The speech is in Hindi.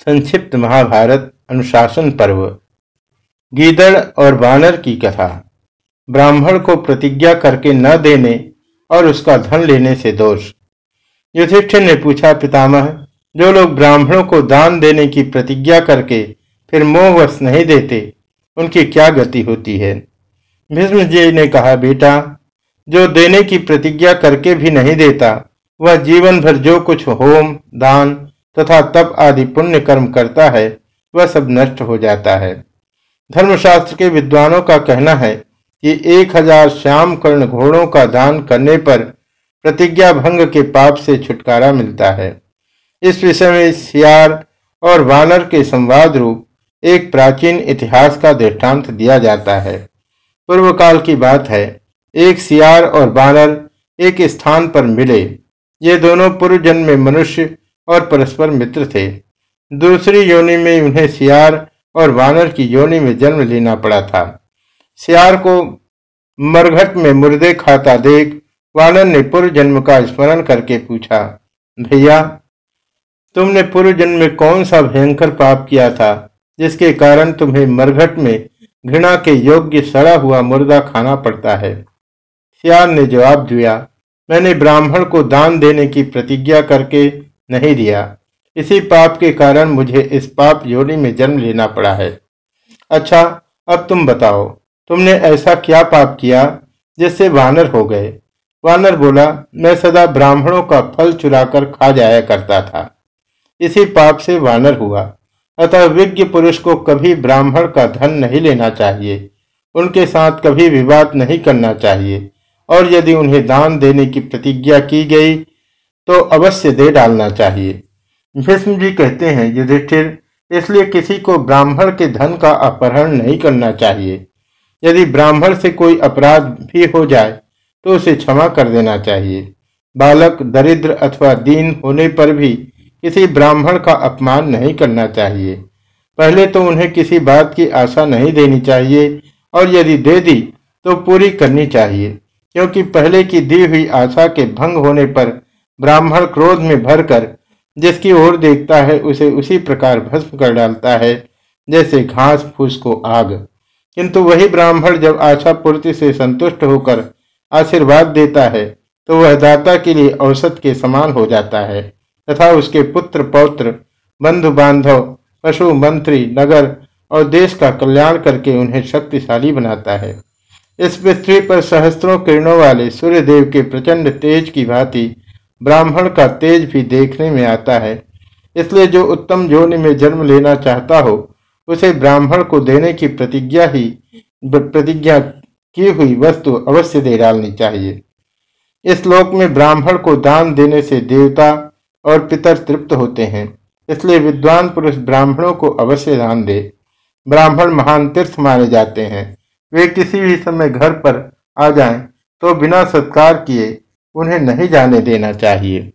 संक्षिप्त महाभारत अनुशासन पर्व। गीदड़ और बानर की कथा। ब्राह्मण को प्रतिज्ञा करके न देने और उसका धन लेने से दोष। युधिष्ठिर ने पूछा, पितामह, जो लोग ब्राह्मणों को दान देने की प्रतिज्ञा करके फिर मोहवश नहीं देते, उनकी क्या गति होती है? भीष्म ने कहा, बेटा, जो देने की प्रतिज्ञा करके भी नहीं देता, वह जीवन भर जो कुछ होम, दान तथा तप आदि पुण्य कर्म करता है, वह सब नष्ट हो जाता है। धर्मशास्त्र के विद्वानों का कहना है कि एक हज़ार श्याम कर्ण घोड़ों का दान करने पर प्रतिज्ञा भंग के पाप से छुटकारा मिलता है। इस विषय में सियार और वानर के संवाद रूप एक प्राचीन इतिहास का दृष्टांत दिया जाता है। पूर्व काल की बात है, एक सियार और बानर एक स्थान पर मिले। ये दोनों पूर्व जन्म में मनुष्य और परस्पर मित्र थे। दूसरी योनि में उन्हें सियार और वानर की योनि में जन्म लेना पड़ा था। सियार को मरघट में मुर्दे खाता देख वानर ने पूर्व जन्म का स्मरण करके पूछा, भैया, तुमने पूर्व जन्म में कौन सा भयंकर पाप किया था, जिसके कारण तुम्हें मरघट में घृणा के योग्य सड़ा हुआ मुर्दा खाना पड़ता है? सियार ने जवाब दिया, मैंने ब्राह्मण को दान देने की प्रतिज्ञा करके नहीं दिया। इसी पाप के कारण मुझे इस पाप योनि में जन्म लेना पड़ा है। अच्छा अब तुम बताओ, तुमने ऐसा क्या पाप किया जिससे वानर हो गए? वानर बोला, मैं सदा ब्राह्मणों का फल चुराकर खा जाया करता था। इसी पाप से वानर हुआ। अतः विज्ञ पुरुष को कभी ब्राह्मण का धन नहीं लेना चाहिए। उनके साथ कभी विवाद नहीं करना चाहिए। और यदि उन्हें दान देने की प्रतिज्ञा की गई तो अवश्य दे डालना चाहिए। भीष्म जी कहते हैं, युधिष्ठिर, इसलिए किसी को ब्राह्मण के धन का अपहरण नहीं करना चाहिए। यदि ब्राह्मण से कोई अपराध भी हो जाए तो उसे क्षमा कर देना चाहिए। बालक दरिद्र अथवा दीन होने पर भी किसी ब्राह्मण का अपमान नहीं करना चाहिए। पहले तो उन्हें किसी बात की आशा नहीं देनी चाहिए, और यदि दे दी तो पूरी करनी चाहिए। क्योंकि पहले की दी हुई आशा के भंग होने पर ब्राह्मण क्रोध में भरकर जिसकी ओर देखता है, उसे उसी प्रकार भस्म कर डालता है, जैसे घास फूस को आग। किंतु वही ब्राह्मण जब आशा पूर्ति से संतुष्ट होकर आशीर्वाद देता है तो वह दाता के लिए औसत के समान हो जाता है, तथा उसके पुत्र, पौत्र बंधु बांधव पशु, मंत्री, नगर और देश का कल्याण करके उन्हें शक्तिशाली बनाता है। इस पृथ्वी पर सहस्त्रों किरणों वाले सूर्य देव के प्रचंड तेज की भांति ब्राह्मण का तेज भी देखने में आता है। इसलिए जो उत्तम जोनि में जन्म लेना चाहता हो, उसे ब्राह्मण को देने की प्रतिज्ञा ही, प्रतिज्ञा की हुई वस्तु अवश्य दे डालनी चाहिए। इस लोक में ब्राह्मण को दान देने से देवता और पितर तृप्त होते हैं। इसलिए विद्वान पुरुष ब्राह्मणों को अवश्य दान दे। ब्राह्मण महान तीर्थ माने जाते हैं। वे किसी भी समय घर पर आ जाएँ तो बिना सत्कार किए उन्हें नहीं जाने देना चाहिए।